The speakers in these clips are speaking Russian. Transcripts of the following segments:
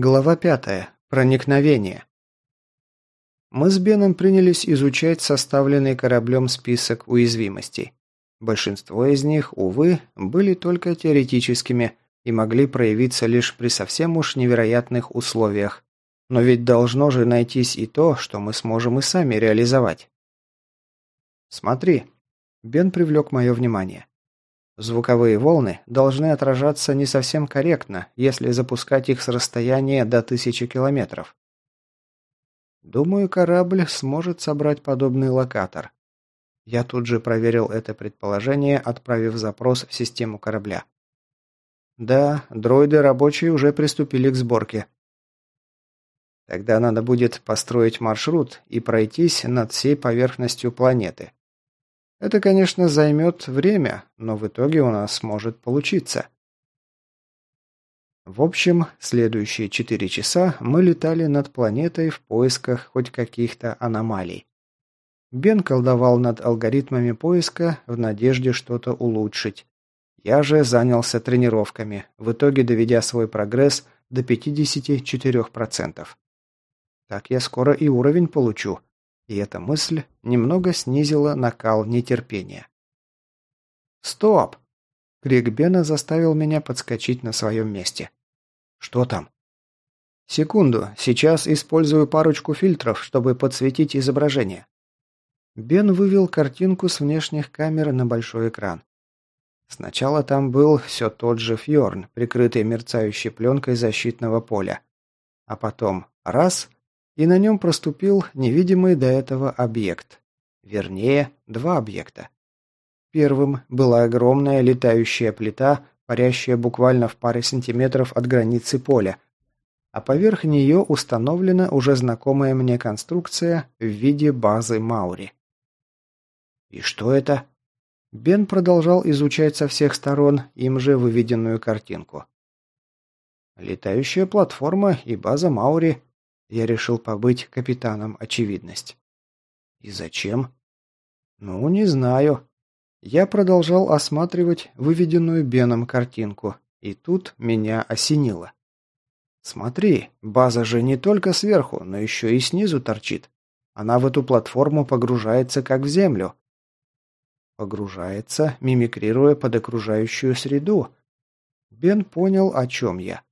Глава пятая. Проникновение. Мы с Беном принялись изучать составленный кораблем список уязвимостей. Большинство из них, увы, были только теоретическими и могли проявиться лишь при совсем уж невероятных условиях. Но ведь должно же найтись и то, что мы сможем и сами реализовать. «Смотри», – Бен привлек мое внимание. Звуковые волны должны отражаться не совсем корректно, если запускать их с расстояния до тысячи километров. Думаю, корабль сможет собрать подобный локатор. Я тут же проверил это предположение, отправив запрос в систему корабля. Да, дроиды рабочие уже приступили к сборке. Тогда надо будет построить маршрут и пройтись над всей поверхностью планеты. Это, конечно, займет время, но в итоге у нас может получиться. В общем, следующие четыре часа мы летали над планетой в поисках хоть каких-то аномалий. Бен колдовал над алгоритмами поиска в надежде что-то улучшить. Я же занялся тренировками, в итоге доведя свой прогресс до 54%. Так я скоро и уровень получу, и эта мысль немного снизила накал нетерпения. «Стоп!» Крик Бена заставил меня подскочить на своем месте. «Что там?» «Секунду, сейчас использую парочку фильтров, чтобы подсветить изображение». Бен вывел картинку с внешних камер на большой экран. Сначала там был все тот же Фьорн, прикрытый мерцающей пленкой защитного поля. А потом раз и на нем проступил невидимый до этого объект. Вернее, два объекта. Первым была огромная летающая плита, парящая буквально в паре сантиметров от границы поля, а поверх нее установлена уже знакомая мне конструкция в виде базы Маури. «И что это?» Бен продолжал изучать со всех сторон им же выведенную картинку. «Летающая платформа и база Маури я решил побыть капитаном очевидность. И зачем? Ну, не знаю. Я продолжал осматривать выведенную Беном картинку, и тут меня осенило. Смотри, база же не только сверху, но еще и снизу торчит. Она в эту платформу погружается как в землю. Погружается, мимикрируя под окружающую среду. Бен понял, о чем я.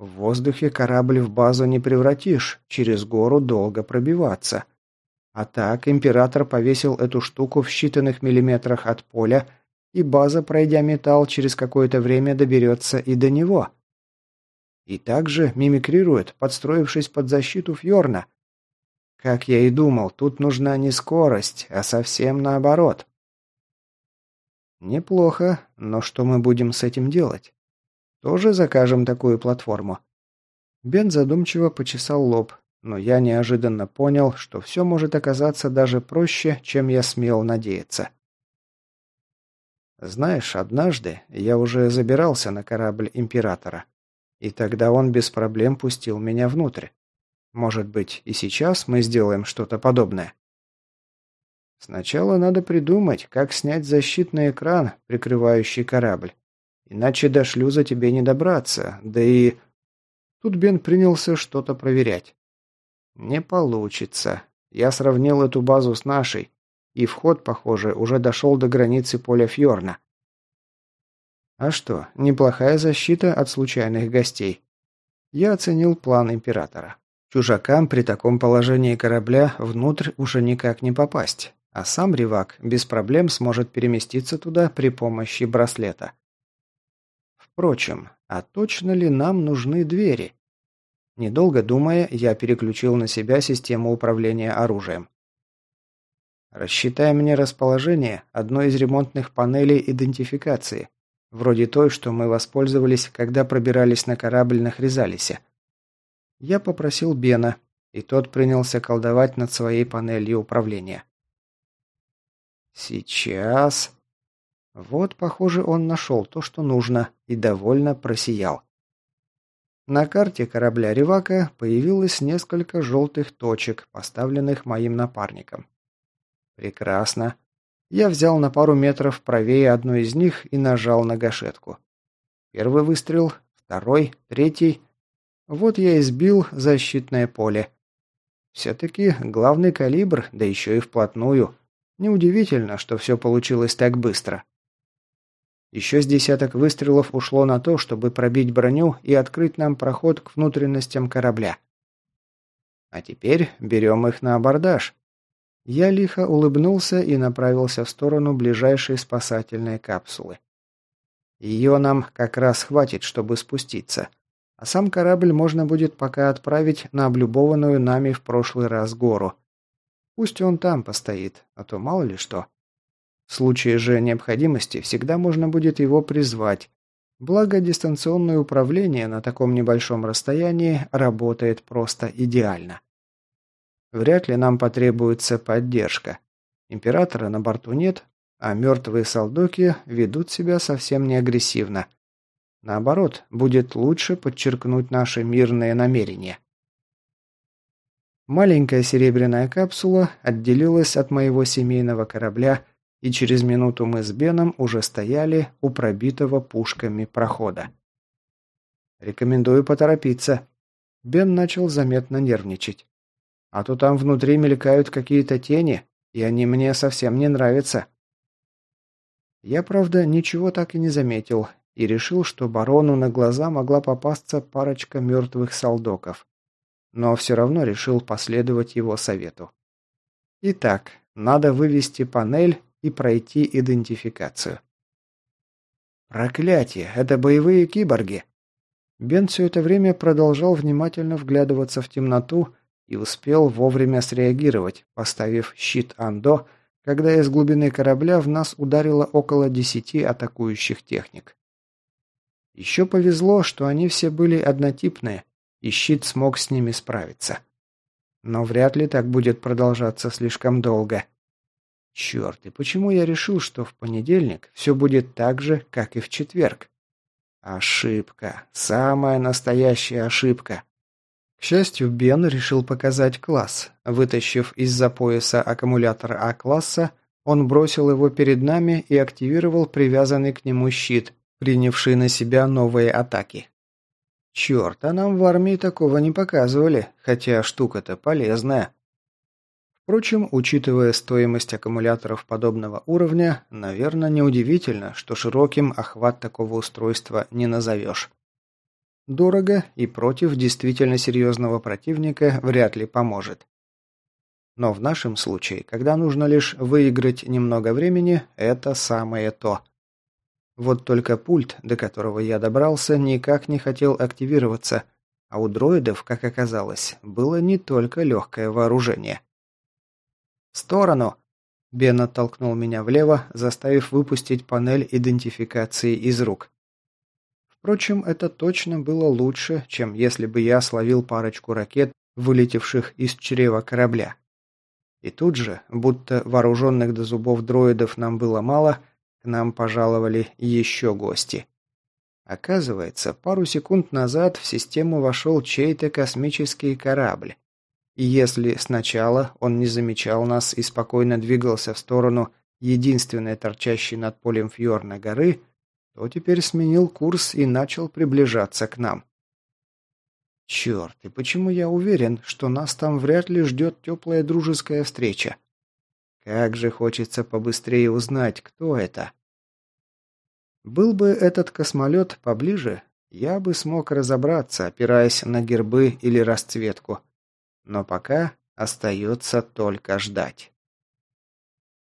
В воздухе корабль в базу не превратишь, через гору долго пробиваться. А так император повесил эту штуку в считанных миллиметрах от поля, и база, пройдя металл, через какое-то время доберется и до него. И также мимикрирует, подстроившись под защиту Фьорна. Как я и думал, тут нужна не скорость, а совсем наоборот. Неплохо, но что мы будем с этим делать? Тоже закажем такую платформу?» Бен задумчиво почесал лоб, но я неожиданно понял, что все может оказаться даже проще, чем я смел надеяться. Знаешь, однажды я уже забирался на корабль Императора, и тогда он без проблем пустил меня внутрь. Может быть, и сейчас мы сделаем что-то подобное? Сначала надо придумать, как снять защитный экран, прикрывающий корабль. Иначе до шлюза тебе не добраться, да и...» Тут Бен принялся что-то проверять. «Не получится. Я сравнил эту базу с нашей, и вход, похоже, уже дошел до границы поля Фьорна. А что, неплохая защита от случайных гостей. Я оценил план Императора. Чужакам при таком положении корабля внутрь уже никак не попасть, а сам Ревак без проблем сможет переместиться туда при помощи браслета. Впрочем, а точно ли нам нужны двери? Недолго думая, я переключил на себя систему управления оружием. Рассчитай мне расположение одной из ремонтных панелей идентификации, вроде той, что мы воспользовались, когда пробирались на корабль на Хризалисе. Я попросил Бена, и тот принялся колдовать над своей панелью управления. «Сейчас...» Вот, похоже, он нашел то, что нужно, и довольно просиял. На карте корабля «Ревака» появилось несколько желтых точек, поставленных моим напарником. Прекрасно. Я взял на пару метров правее одну из них и нажал на гашетку. Первый выстрел, второй, третий. Вот я и сбил защитное поле. Все-таки главный калибр, да еще и вплотную. Неудивительно, что все получилось так быстро. Еще с десяток выстрелов ушло на то, чтобы пробить броню и открыть нам проход к внутренностям корабля. А теперь берем их на абордаж. Я лихо улыбнулся и направился в сторону ближайшей спасательной капсулы. Ее нам как раз хватит, чтобы спуститься. А сам корабль можно будет пока отправить на облюбованную нами в прошлый раз гору. Пусть он там постоит, а то мало ли что. В случае же необходимости всегда можно будет его призвать. Благо, дистанционное управление на таком небольшом расстоянии работает просто идеально. Вряд ли нам потребуется поддержка. Императора на борту нет, а мертвые солдоки ведут себя совсем не агрессивно. Наоборот, будет лучше подчеркнуть наши мирные намерения. Маленькая серебряная капсула отделилась от моего семейного корабля и через минуту мы с Беном уже стояли у пробитого пушками прохода. «Рекомендую поторопиться». Бен начал заметно нервничать. «А то там внутри мелькают какие-то тени, и они мне совсем не нравятся». Я, правда, ничего так и не заметил, и решил, что барону на глаза могла попасться парочка мертвых солдоков. Но все равно решил последовать его совету. Итак, надо вывести панель и пройти идентификацию. «Проклятие! Это боевые киборги!» Бен все это время продолжал внимательно вглядываться в темноту и успел вовремя среагировать, поставив щит Андо, когда из глубины корабля в нас ударило около десяти атакующих техник. Еще повезло, что они все были однотипные, и щит смог с ними справиться. Но вряд ли так будет продолжаться слишком долго. Черт, и почему я решил, что в понедельник все будет так же, как и в четверг? Ошибка. Самая настоящая ошибка. К счастью, Бен решил показать класс. Вытащив из-за пояса аккумулятор А-класса, он бросил его перед нами и активировал привязанный к нему щит, принявший на себя новые атаки. Черт, а нам в армии такого не показывали, хотя штука-то полезная. Впрочем, учитывая стоимость аккумуляторов подобного уровня, наверное, неудивительно, что широким охват такого устройства не назовешь. Дорого и против действительно серьезного противника вряд ли поможет. Но в нашем случае, когда нужно лишь выиграть немного времени, это самое то. Вот только пульт, до которого я добрался, никак не хотел активироваться, а у дроидов, как оказалось, было не только легкое вооружение. «В сторону!» Бен оттолкнул меня влево, заставив выпустить панель идентификации из рук. Впрочем, это точно было лучше, чем если бы я словил парочку ракет, вылетевших из чрева корабля. И тут же, будто вооруженных до зубов дроидов нам было мало, к нам пожаловали еще гости. Оказывается, пару секунд назад в систему вошел чей-то космический корабль. И если сначала он не замечал нас и спокойно двигался в сторону единственной торчащей над полем Фьорна горы, то теперь сменил курс и начал приближаться к нам. Черт, и почему я уверен, что нас там вряд ли ждет теплая дружеская встреча? Как же хочется побыстрее узнать, кто это. Был бы этот космолет поближе, я бы смог разобраться, опираясь на гербы или расцветку. Но пока остается только ждать.